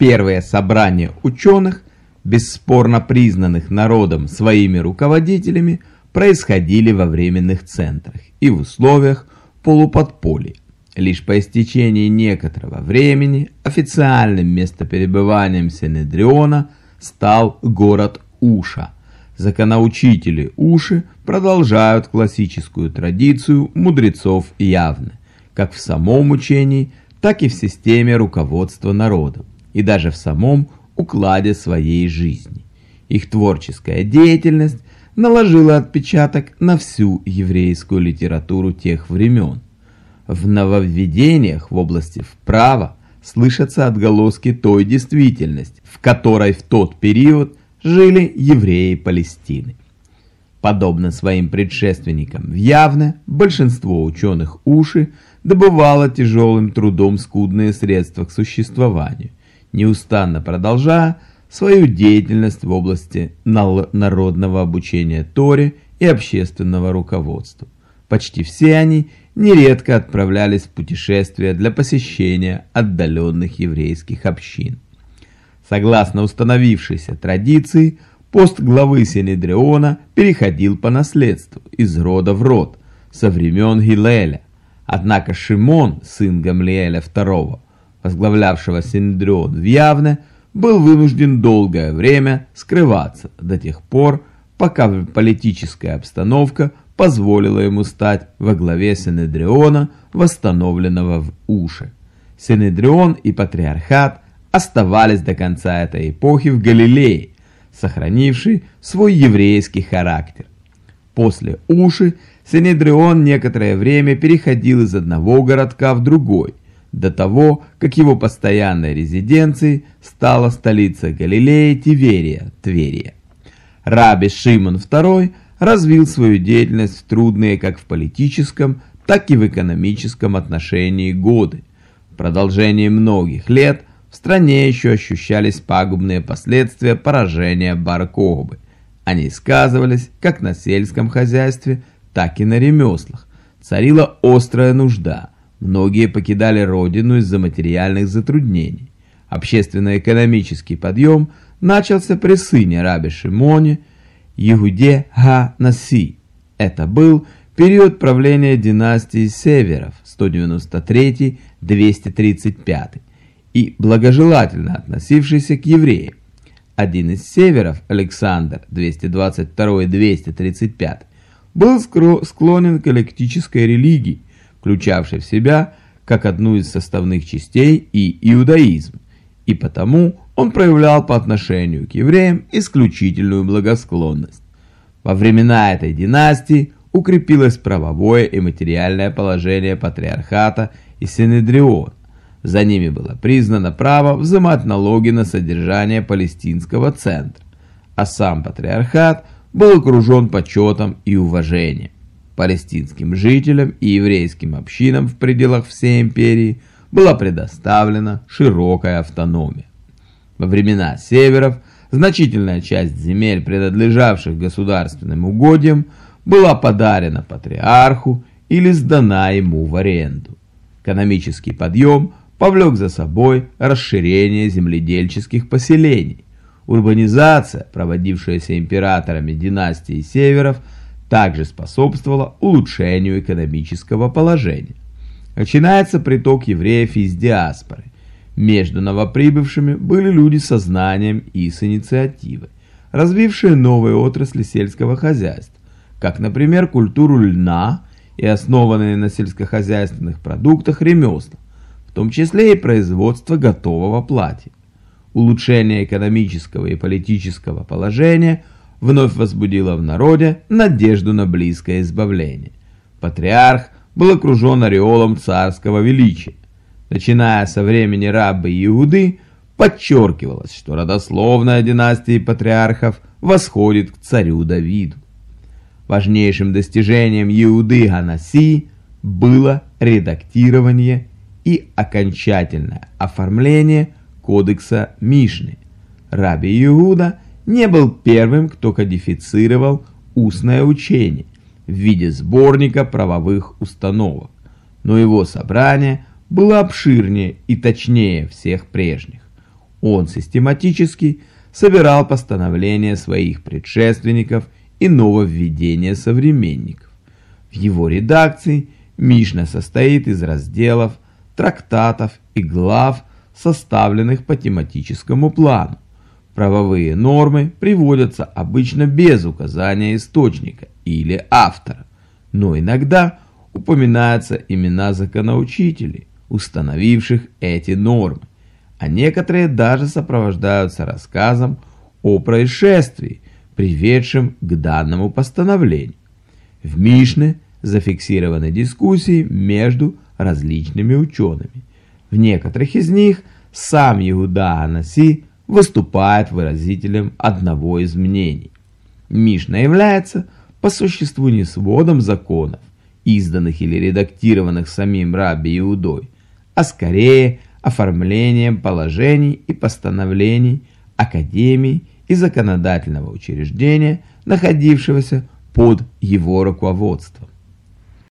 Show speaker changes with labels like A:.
A: Первые собрания ученых, бесспорно признанных народом своими руководителями, происходили во временных центрах и в условиях полуподполья. Лишь по истечении некоторого времени официальным местоперебыванием Синедриона стал город Уша. Законоучители Уши продолжают классическую традицию мудрецов явны, как в самом учении, так и в системе руководства народом, и даже в самом укладе своей жизни. Их творческая деятельность наложила отпечаток на всю еврейскую литературу тех времен. В нововведениях в области права слышатся отголоски той действительности, в которой в тот период жили евреи Палестины. Подобно своим предшественникам в Явне, большинство ученых уши добывало тяжелым трудом скудные средства к существованию, неустанно продолжая свою деятельность в области народного обучения Торе и общественного руководства. Почти все они нередко отправлялись в путешествия для посещения отдаленных еврейских общин. Согласно установившейся традиции, пост главы Синедриона переходил по наследству из рода в род со времен Гилеля. Однако Шимон, сын Гамлиэля II, возглавлявшего Синедрион в Явне, был вынужден долгое время скрываться до тех пор, пока политическая обстановка позволила ему стать во главе Синедриона, восстановленного в Уше. Синедрион и Патриархат оставались до конца этой эпохи в Галилее, сохранивший свой еврейский характер. После Уши Синедрион некоторое время переходил из одного городка в другой, до того, как его постоянной резиденцией стала столица Галилеи Тиверия, Тверия. Раби Шимон II развил свою деятельность в трудные как в политическом, так и в экономическом отношении годы. В продолжении многих лет в стране еще ощущались пагубные последствия поражения Баркогбы. Они сказывались как на сельском хозяйстве, так и на ремеслах. Царила острая нужда – Многие покидали родину из-за материальных затруднений. Общественно-экономический подъем начался при сыне Раби Шимоне Егуде Ха-Наси. Это был период правления династии Северов 193-235 и благожелательно относившийся к евреям. Один из Северов, Александр 222-235, был склонен к эклектической религии, включавший в себя как одну из составных частей и иудаизм, и потому он проявлял по отношению к евреям исключительную благосклонность. Во времена этой династии укрепилось правовое и материальное положение патриархата и Синедриона. За ними было признано право взимать налоги на содержание палестинского центра, а сам патриархат был окружен почетом и уважением палестинским жителям и еврейским общинам в пределах всей империи была предоставлена широкая автономия. Во времена северов значительная часть земель, принадлежавших государственным угодьям, была подарена патриарху или сдана ему в аренду. Экономический подъем повлек за собой расширение земледельческих поселений. Урбанизация, проводившаяся императорами династии северов, также способствовало улучшению экономического положения. Начинается приток евреев из диаспоры. Между новоприбывшими были люди со знанием и с инициативой, развившие новые отрасли сельского хозяйства, как, например, культуру льна и основанные на сельскохозяйственных продуктах ремесла, в том числе и производство готового платья. Улучшение экономического и политического положения – вновь возбудила в народе надежду на близкое избавление. Патриарх был окружен ореолом царского величия. Начиная со времени рабы Иуды, подчеркивалось, что родословная династии патриархов восходит к царю Давиду. Важнейшим достижением Иуды Ганаси было редактирование и окончательное оформление кодекса Мишны. Раби Иуда – не был первым, кто кодифицировал устное учение в виде сборника правовых установок, но его собрание было обширнее и точнее всех прежних. Он систематически собирал постановления своих предшественников и нововведения современников. В его редакции Мишна состоит из разделов, трактатов и глав, составленных по тематическому плану. Правовые нормы приводятся обычно без указания источника или автора, но иногда упоминаются имена законоучителей, установивших эти нормы, а некоторые даже сопровождаются рассказом о происшествии, приведшем к данному постановлению. В Мишне зафиксированы дискуссии между различными учеными. В некоторых из них сам Иуда Анаси выступает выразителем одного из мнений. Мишна является по существу не сводом законов, изданных или редактированных самим Рабби Иудой, а скорее оформлением положений и постановлений Академии и законодательного учреждения, находившегося под его руководством.